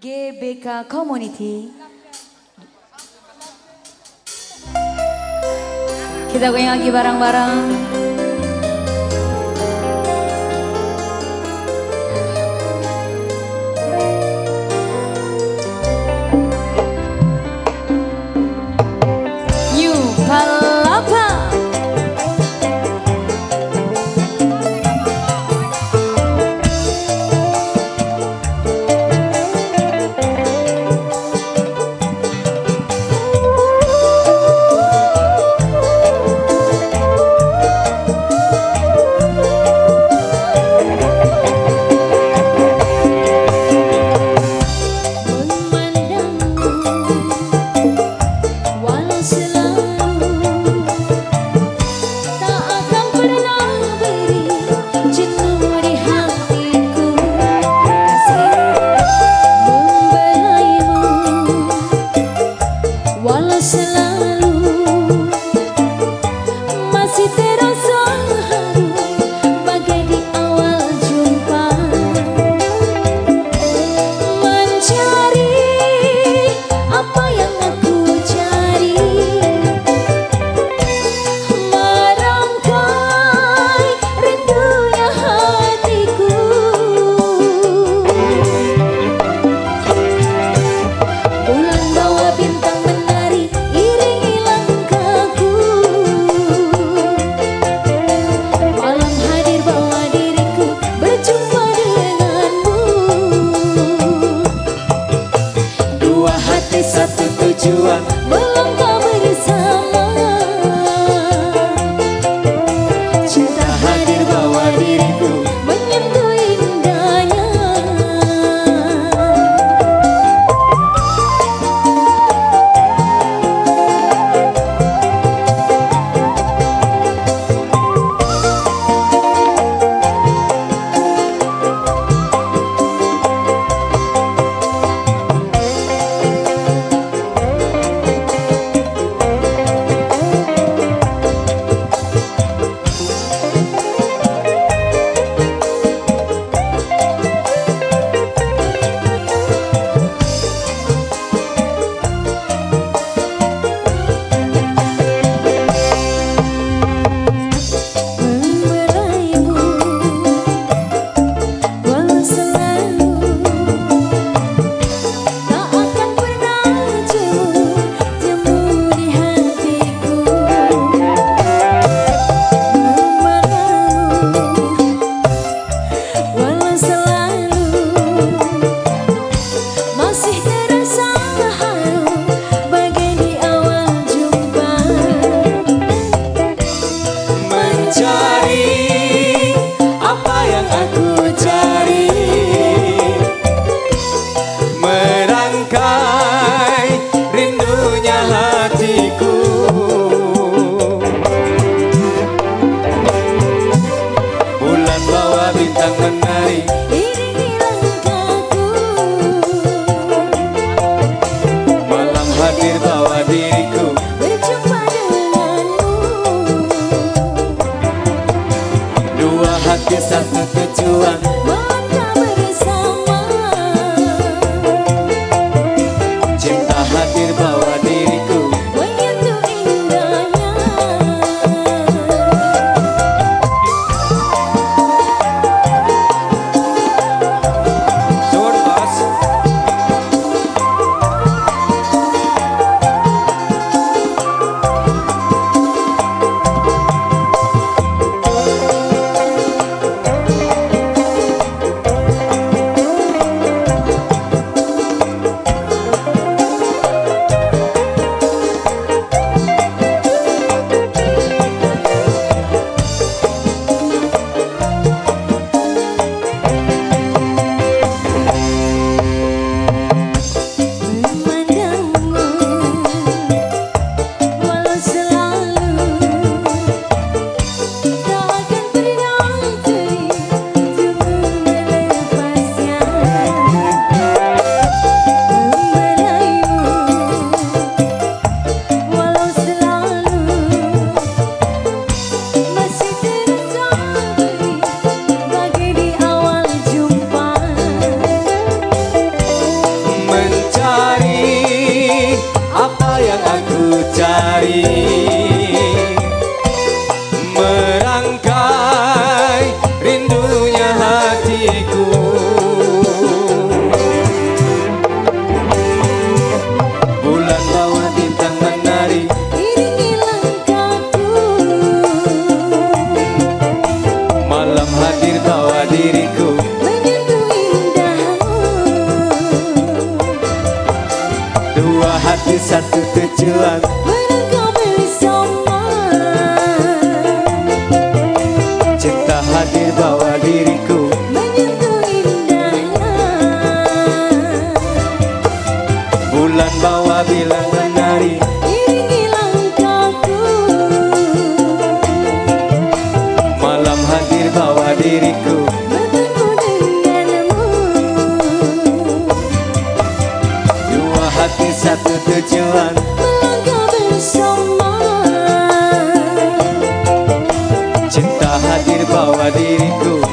GBK 커뮤니티 기다고 행하기 바랑 바랑. belum bintang menari. Iringi langkahku Malam hadir bawa diriku. Berjumpa denganmu. Dua hati satu tujuan. Satu diriku. Bertemu denganmu. Dua hati satu tujuan. Melangkah bersama. Cinta hadir bawa diriku.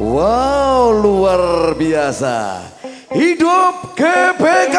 Wow, luar biasa. Hidup KPK